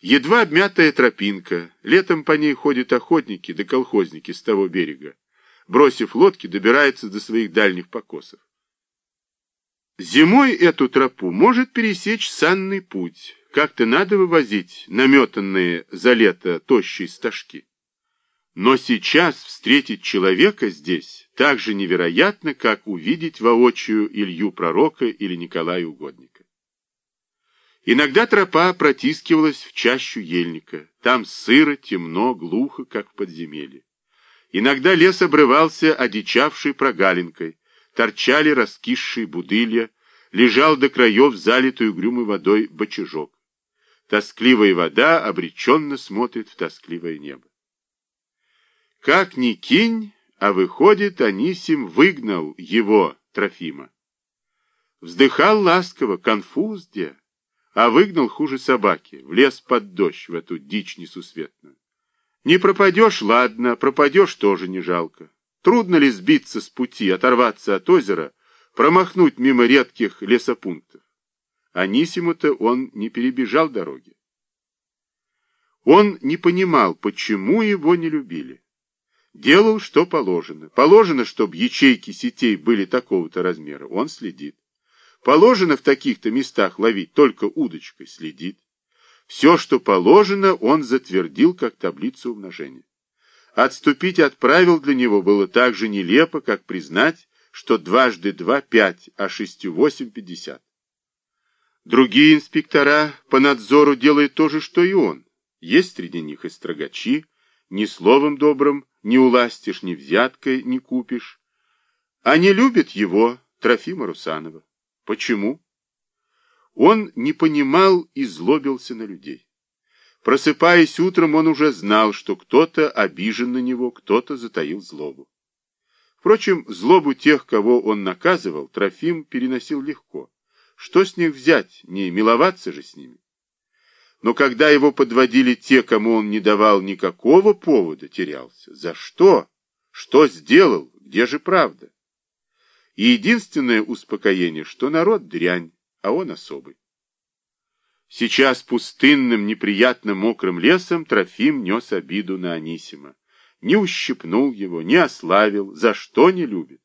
Едва обмятая тропинка, летом по ней ходят охотники да колхозники с того берега. Бросив лодки, добираются до своих дальних покосов. Зимой эту тропу может пересечь санный путь. Как-то надо вывозить наметанные за лето тощие стажки. Но сейчас встретить человека здесь так же невероятно, как увидеть воочию Илью Пророка или Николая Угодника. Иногда тропа протискивалась в чащу ельника. Там сыро, темно, глухо, как в подземелье. Иногда лес обрывался одичавшей прогалинкой, торчали раскисшие будылья, лежал до краев залитый угрюмой водой бочажок. Тоскливая вода обреченно смотрит в тоскливое небо. Как ни кинь, а выходит, Анисим выгнал его, Трофима. Вздыхал ласково, конфуз а выгнал хуже собаки, влез под дождь в эту дичь несусветную. Не пропадешь, ладно, пропадешь тоже не жалко. Трудно ли сбиться с пути, оторваться от озера, промахнуть мимо редких лесопунктов? Анисиму-то он не перебежал дороги. Он не понимал, почему его не любили. Делал, что положено. Положено, чтобы ячейки сетей были такого-то размера. Он следит. Положено в таких-то местах ловить только удочкой. Следит. Все, что положено, он затвердил как таблицу умножения. Отступить от правил для него было так же нелепо, как признать, что дважды два — пять, а шестью восемь — пятьдесят. Другие инспектора по надзору делают то же, что и он. Есть среди них и строгачи, ни словом добрым не уластишь, ни взяткой не купишь. А не любят его, Трофима Русанова. Почему? Он не понимал и злобился на людей. Просыпаясь утром, он уже знал, что кто-то обижен на него, кто-то затаил злобу. Впрочем, злобу тех, кого он наказывал, Трофим переносил легко. Что с них взять, не миловаться же с ними? Но когда его подводили те, кому он не давал никакого повода, терялся. За что? Что сделал? Где же правда? И единственное успокоение, что народ дрянь, а он особый. Сейчас пустынным, неприятным мокрым лесом Трофим нес обиду на Анисима. Не ущипнул его, не ославил, за что не любит.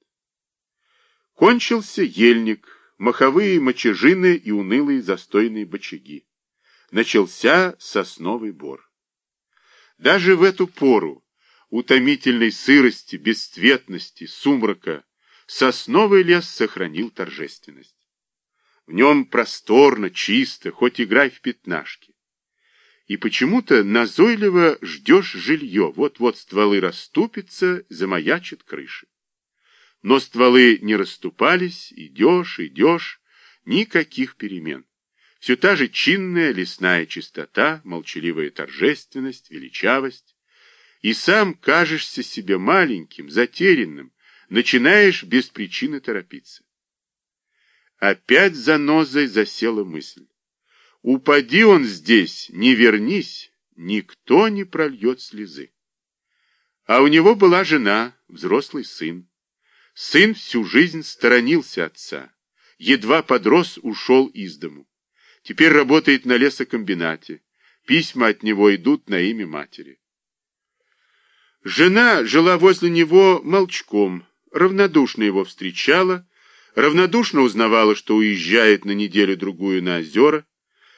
Кончился ельник, маховые мочежины и унылые застойные бочаги начался сосновый бор. Даже в эту пору утомительной сырости, бесцветности, сумрака сосновый лес сохранил торжественность. В нем просторно, чисто, хоть играй в пятнашки. И почему-то назойливо ждешь жилье, вот-вот стволы расступятся, замаячат крыши. Но стволы не расступались, идешь, идешь, никаких перемен. Все та же чинная лесная чистота, молчаливая торжественность, величавость. И сам кажешься себе маленьким, затерянным, начинаешь без причины торопиться. Опять за нозой засела мысль. Упади он здесь, не вернись, никто не прольет слезы. А у него была жена, взрослый сын. Сын всю жизнь сторонился отца. Едва подрос, ушел из дому. Теперь работает на лесокомбинате. Письма от него идут на имя матери. Жена жила возле него молчком, равнодушно его встречала, равнодушно узнавала, что уезжает на неделю-другую на озера,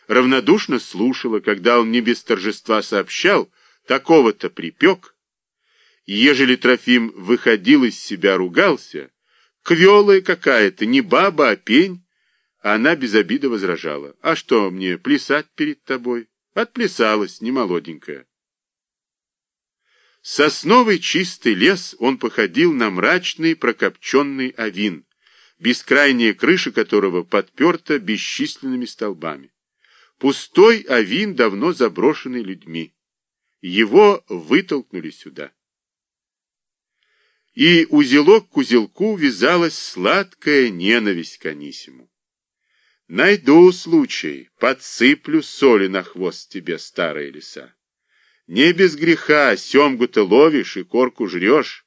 равнодушно слушала, когда он не без торжества сообщал, такого-то припек. Ежели Трофим выходил из себя, ругался, квелая какая-то, не баба, а пень, она без обиды возражала. «А что мне, плясать перед тобой?» Отплясалась, не молоденькая. Сосновый чистый лес он походил на мрачный прокопченный авин, бескрайняя крыша которого подперта бесчисленными столбами. Пустой авин, давно заброшенный людьми. Его вытолкнули сюда. И узелок к узелку вязалась сладкая ненависть к Анисиму. Найду случай, подсыплю соли на хвост тебе, старые леса. Не без греха семгу ты ловишь и корку жрешь,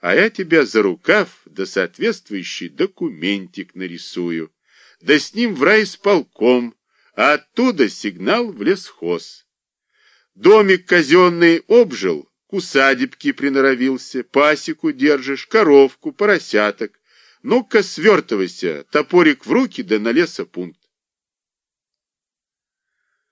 а я тебя за рукав да соответствующий документик нарисую, да с ним в рай с полком, а оттуда сигнал в лесхоз. Домик казенный обжил, к усадебке приноровился, пасеку держишь, коровку, поросяток. Ну-ка, свертывайся, топорик в руки, да на лесопункт.